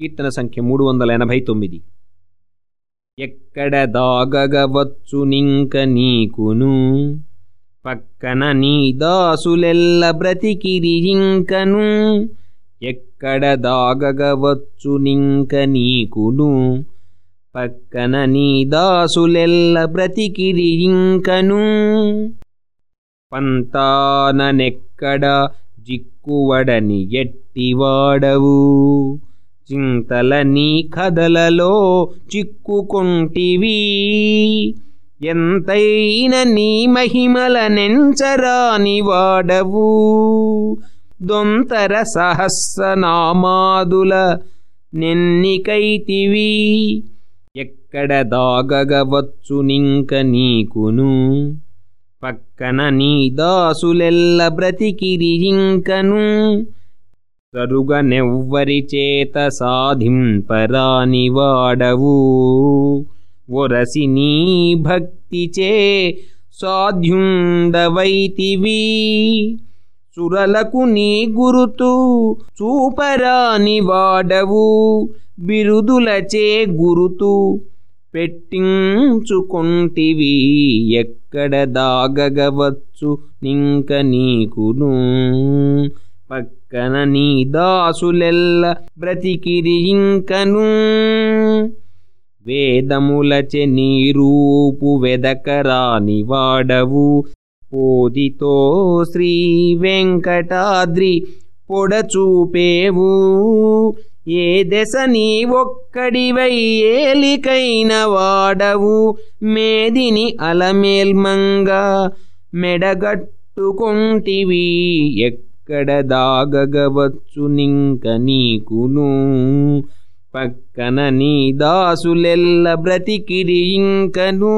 కీర్తన సంఖ్య మూడు వందల ఎనభై తొమ్మిది. ఎక్కడ దాగగవచ్చు నింక నీకును పక్కన నీ దాసులెల్ల బ్రతికిరి ఇంకను ఎక్కడ దాగగవచ్చు నింక నీకును పక్కన నీ దాసులెల్ల బ్రతికిరి ఇంకను పంతాననెక్కడ జిక్కువడని ఎట్టివాడవు చింతల నీ కథలలో చిక్కుకుంటివి. ఎంతైన నీ మహిమల నెంచరాని వాడవు. దొంతర సహస్రనామాదుల నెన్నికైతివి. ఎక్కడ దాగగవచ్చు నింక నీకును. పక్కన నీ దాసులెల్ల బ్రతికిరి ఇంకను. సరుగనెవ్వరి చేత సాధింపరాని వాడవు ఒరసి నీ భక్తిచే సాధ్యుండవైతివి. సురలకు నీ గురుతు చూపరాని వాడవు బిరుదులచే గురుతు పెట్టించుకొంటివి. ఎక్కడ దాగగవచ్చు నింక నీకును. పక్కన నీ దాసులెల్ల బ్రతికిరి ఇంకను. వేదములచె నీ రూపు వెదకరాని వాడవు. పోదితో శ్రీ వెంకటాద్రి పొడచూపేవు. ఏ దశ నీ ఒక్కడివై ఏలికైన వాడవు. మేదిని అలమేల్మంగా మెడగట్టుకొంటివి ఎక్క దాగగవచ్చు నింక నీకును పక్కన నీ దాసులెల్ల బ్రతికిరి ఇంకను